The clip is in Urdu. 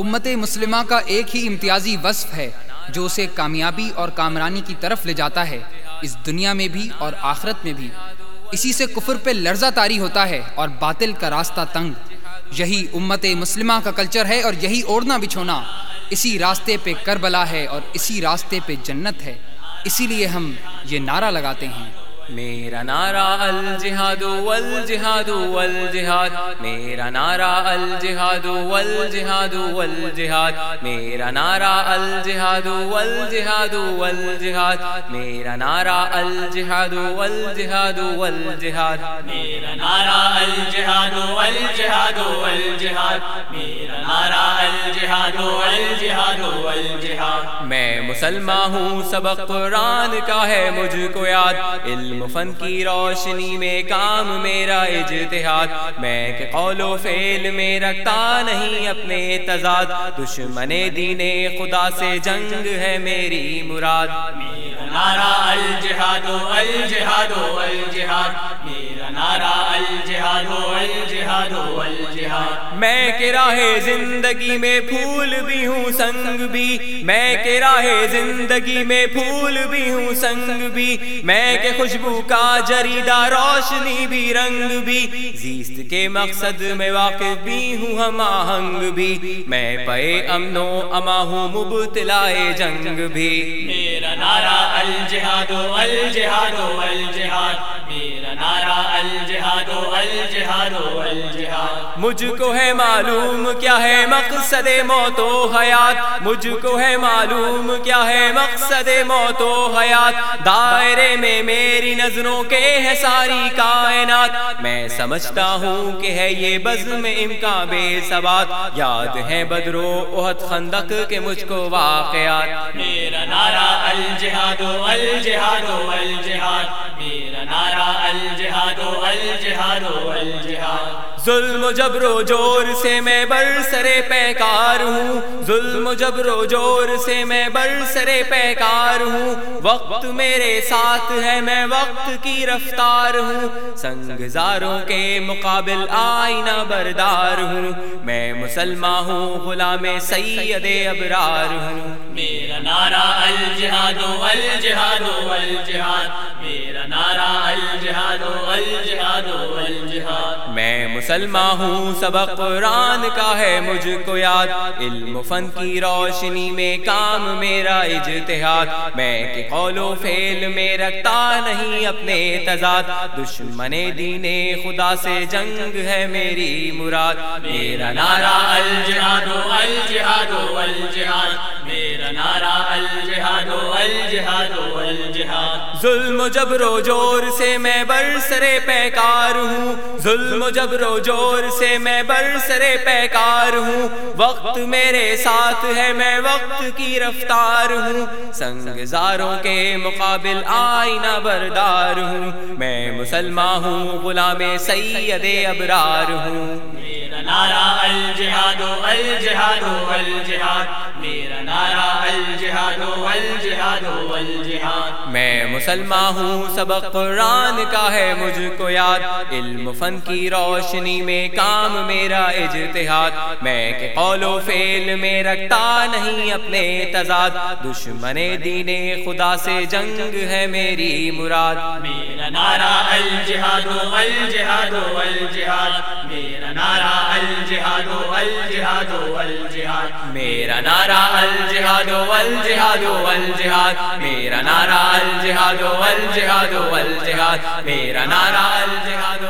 امت مسلمہ کا ایک ہی امتیازی وصف ہے، جو اسے کامیابی اور کامرانی کی طرف لے جاتا ہے، اس دنیا میں بھی اور آخرت میں بھی۔ اسی سے کفر پہ لرزہ تاری ہوتا ہے اور باطل کا راستہ تنگ۔ یہی امت مسلمہ کا کلچر ہے اور یہی اوڑھنا بچھونا۔ اسی راستے پہ کربلا ہے اور اسی راستے پہ جنت ہے۔ اسی لیے ہم یہ نعرہ لگاتے ہیں۔ میرا نعرہ الجہاد والجہاد والجہاد، میرا نعرہ الجہاد والجہاد والجہاد، میرا نعرہ الجہاد والجہاد والجہاد، میرا نعرہ الجہاد والجہاد والجہاد، میرا نعرہ الجہاد والجہاد والجہاد، میرا نعرہ الجہاد والجہاد والجہاد۔ میں مسلمان ہوں، سبق قرآن کا ہے مجھ کو یاد، علم فن کی روشنی میں کام میرا اجتہاد میں کہ قول و فعل میں رکھتا نہیں اپنے تضاد دشمن دین خدا سے جنگ ہے میری مراد میرا نعرہ الجہاد الجہاد الجہاد نعرہ الجہاد الجہاد الجہاد۔ میں کہ راہ زندگی میں پھول بھی ہوں سنگ بھی۔ میں کہ راہ زندگی میں پھول بھی ہوں سنگ بھی۔ میں کہ خوشبو کا جریدہ روشنی بھی رنگ بھی۔ زیست کے مقصد میں واقف بھی ہوں ہم آہنگ بھی۔ میں پے امن و اما ہوں مبتلا جنگ بھی۔ میرا نعرہ الجہاد الجہاد الجہاد۔ میرا نعرہ الجہاد الجہاد الجہاد۔ مجھ کو ہے معلوم کیا ہے مقصد موت و حیات۔ مجھ کو ہے معلوم کیا ہے مقصد موت و حیات۔ دائرے میں میری نظروں کے ہے ساری کائنات۔ میں سمجھتا ہوں کہ ہے یہ بزم امکان بے سبات یاد ہے بدرو احد خندق کے مجھ کو واقعات۔ میرا نعرہ الجہاد الجہاد الجہاد۔ میرا الجہاد۔ ظلم و جبر و جور سے میں برسرے پیکار ہوں۔ ظلم و جبر و جور سے میں برسرے پیکار ہوں۔ وقت میرے ساتھ ہے میں وقت کی رفتار ہوں۔ سنگزاروں کے مقابل آئینہ بردار ہوں۔ میں مسلمان ہوں غلام سید ابرار ہوں۔ میرا نعرہ الجہاد الجہاد الجہاد۔ میرا نعرہ الجہاد الجہاد الجہاد میں مسلمان ہوں سبق قرآن کا ہے مجھ کو یاد۔ علم فن کی روشنی میں کام میرا اجتہاد۔ میں کہ قول و فعل میں رکھتا نہیں اپنے تضاد۔ دشمن دین خدا سے جنگ ہے میری مراد۔ میرا نعرہ الجہاد الجہاد الجہاد۔ میرا نعرہ الجہاد الجہاد الجہاد۔ ظلم و جبر و جور سے میں برسرے پیکار ہوں۔ ظلم و جبر و جور سے میں برسرے پیکار ہوں۔ وقت میرے ساتھ ہے، میں وقت کی رفتار ہوں۔ سنگزاروں کے مقابل آئینہ بردار ہوں۔ میں مسلمان ہوں، غلام سید ابرار ہوں۔ میرا نعرہ الجہاد الجہاد الجہاد۔ میرا نعرہ الجہاد الجہاد الجہاد میں مسلمان ہوں سبق قرآن کا ہے مجھ کو یاد۔ علم فن کی روشنی میں کام میرا اجتہاد۔ میں کہ قول و فعل میں رکھتا نہیں اپنے تضاد۔ دشمن دین خدا سے جنگ ہے میری مراد۔ میرا نعرہ الجہاد الجہاد الجہاد میرا نعرہ الجہاد الجہاد الجہاد میرا نعرہ الجہاد والجہاد والجہاد میرا نعرہ الجہاد والجہاد والجہاد میرا نعرہ الجہاد